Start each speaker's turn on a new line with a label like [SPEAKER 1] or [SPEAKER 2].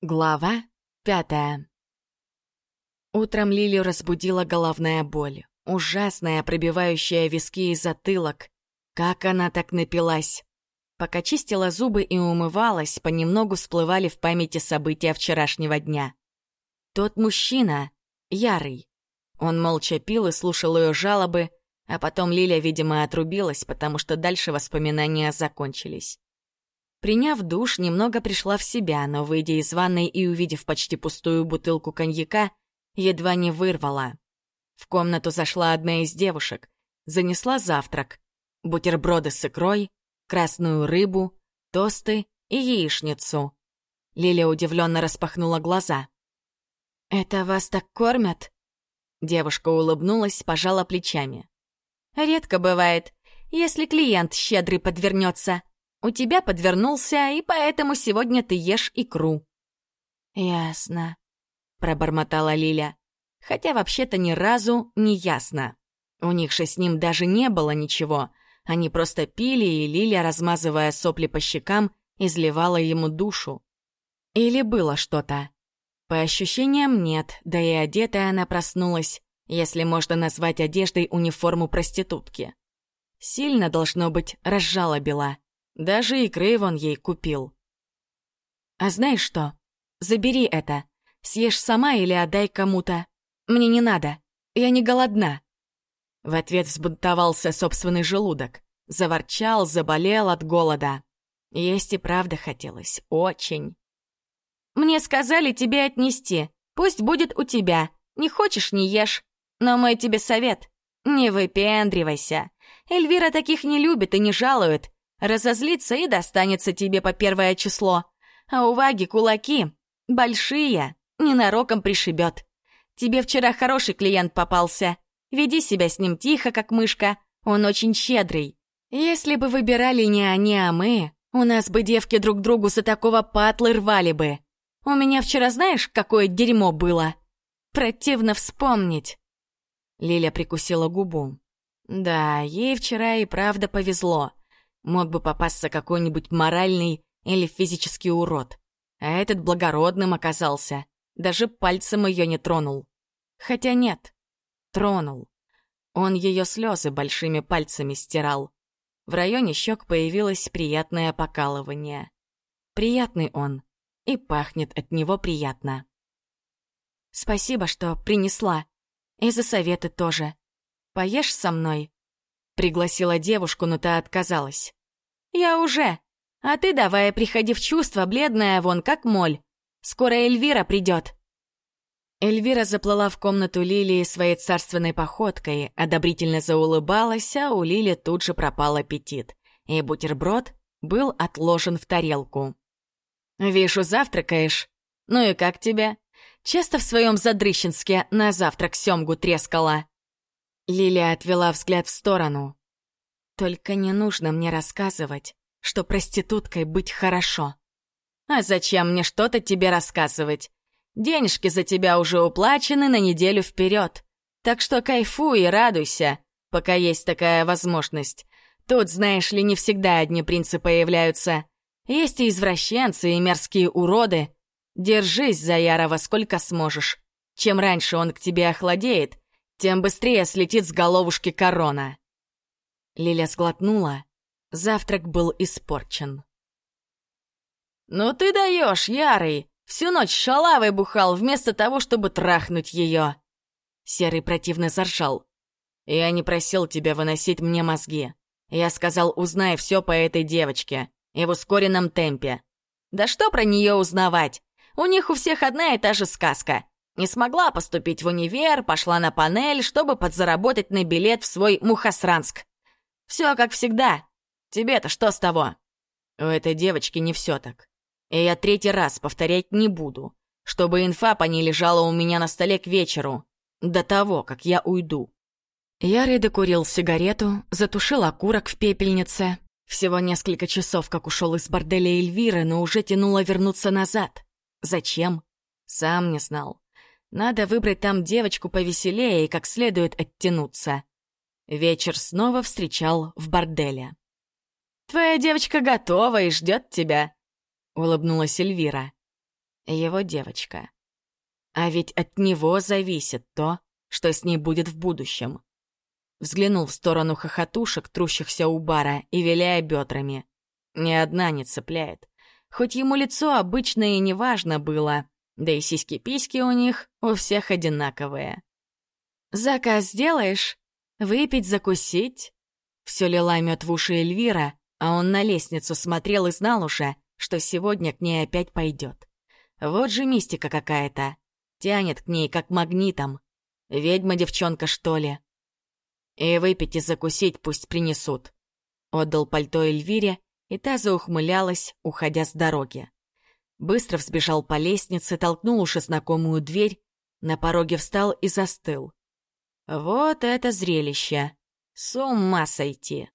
[SPEAKER 1] Глава пятая Утром Лилю разбудила головная боль. Ужасная, пробивающая виски и затылок. Как она так напилась? Пока чистила зубы и умывалась, понемногу всплывали в памяти события вчерашнего дня. Тот мужчина, Ярый. Он молча пил и слушал ее жалобы, а потом Лиля, видимо, отрубилась, потому что дальше воспоминания закончились. Приняв душ, немного пришла в себя, но, выйдя из ванной и увидев почти пустую бутылку коньяка, едва не вырвала. В комнату зашла одна из девушек, занесла завтрак, бутерброды с икрой, красную рыбу, тосты и яичницу. Лилия удивленно распахнула глаза. «Это вас так кормят?» Девушка улыбнулась, пожала плечами. «Редко бывает, если клиент щедрый подвернется. У тебя подвернулся, и поэтому сегодня ты ешь икру». «Ясно», — пробормотала Лиля. Хотя вообще-то ни разу не ясно. У них же с ним даже не было ничего. Они просто пили, и Лиля, размазывая сопли по щекам, изливала ему душу. Или было что-то. По ощущениям нет, да и одетая она проснулась, если можно назвать одеждой униформу проститутки. Сильно, должно быть, разжалобила. Даже икры вон ей купил. А знаешь что? Забери это. Съешь сама или отдай кому-то. Мне не надо. Я не голодна. В ответ взбунтовался собственный желудок. Заворчал, заболел от голода. Есть и правда хотелось. Очень. Мне сказали тебе отнести. Пусть будет у тебя. Не хочешь — не ешь. Но мой тебе совет. Не выпендривайся. Эльвира таких не любит и не жалует. Разозлится и достанется тебе по первое число. А у Ваги кулаки большие, ненароком пришибет. Тебе вчера хороший клиент попался. Веди себя с ним тихо, как мышка. Он очень щедрый. Если бы выбирали не они, а мы, у нас бы девки друг другу за такого патлы рвали бы. У меня вчера знаешь, какое дерьмо было? Противно вспомнить. Лиля прикусила губу. Да, ей вчера и правда повезло. Мог бы попасться какой-нибудь моральный или физический урод. А этот благородным оказался. Даже пальцем ее не тронул. Хотя нет, тронул. Он ее слезы большими пальцами стирал. В районе щек появилось приятное покалывание. Приятный он, и пахнет от него приятно. «Спасибо, что принесла. И за советы тоже. Поешь со мной?» Пригласила девушку, но та отказалась. «Я уже. А ты давай приходи в чувство, бледная вон, как моль. Скоро Эльвира придет». Эльвира заплыла в комнату Лилии своей царственной походкой, одобрительно заулыбалась, а у Лили тут же пропал аппетит, и бутерброд был отложен в тарелку. «Вижу, завтракаешь. Ну и как тебе? Часто в своем Задрыщенске на завтрак семгу трескала?» Лилия отвела взгляд в сторону. «Только не нужно мне рассказывать, что проституткой быть хорошо». «А зачем мне что-то тебе рассказывать? Денежки за тебя уже уплачены на неделю вперед. Так что кайфуй и радуйся, пока есть такая возможность. Тут, знаешь ли, не всегда одни принцы появляются. Есть и извращенцы, и мерзкие уроды. Держись за Ярова сколько сможешь. Чем раньше он к тебе охладеет, тем быстрее слетит с головушки корона. Лиля сглотнула. Завтрак был испорчен. «Ну ты даешь, Ярый! Всю ночь шалавой бухал, вместо того, чтобы трахнуть ее!» Серый противно заржал. «Я не просил тебя выносить мне мозги. Я сказал, узнай все по этой девочке. И в ускоренном темпе. Да что про нее узнавать? У них у всех одна и та же сказка. Не смогла поступить в универ, пошла на панель, чтобы подзаработать на билет в свой Мухосранск. Все как всегда. Тебе-то что с того? У этой девочки не все так. И я третий раз повторять не буду, чтобы инфа по ней лежала у меня на столе к вечеру, до того, как я уйду. Ярый докурил сигарету, затушил окурок в пепельнице. Всего несколько часов, как ушел из борделя Эльвиры, но уже тянуло вернуться назад. Зачем? Сам не знал. Надо выбрать там девочку повеселее и как следует оттянуться. Вечер снова встречал в борделе. «Твоя девочка готова и ждет тебя», — улыбнулась Эльвира. его девочка. А ведь от него зависит то, что с ней будет в будущем. Взглянул в сторону хохотушек, трущихся у бара и виляя бедрами. Ни одна не цепляет. Хоть ему лицо обычное и неважно было, да и сиськи-письки у них у всех одинаковые. «Заказ сделаешь? Выпить, закусить?» Все лила мед в уши Эльвира, а он на лестницу смотрел и знал уже, что сегодня к ней опять пойдет. Вот же мистика какая-то. Тянет к ней, как магнитом. Ведьма девчонка, что ли? И выпить и закусить пусть принесут. Отдал пальто Эльвире, и та заухмылялась, уходя с дороги. Быстро взбежал по лестнице, толкнул уже знакомую дверь, на пороге встал и застыл. Вот это зрелище! С ума сойти!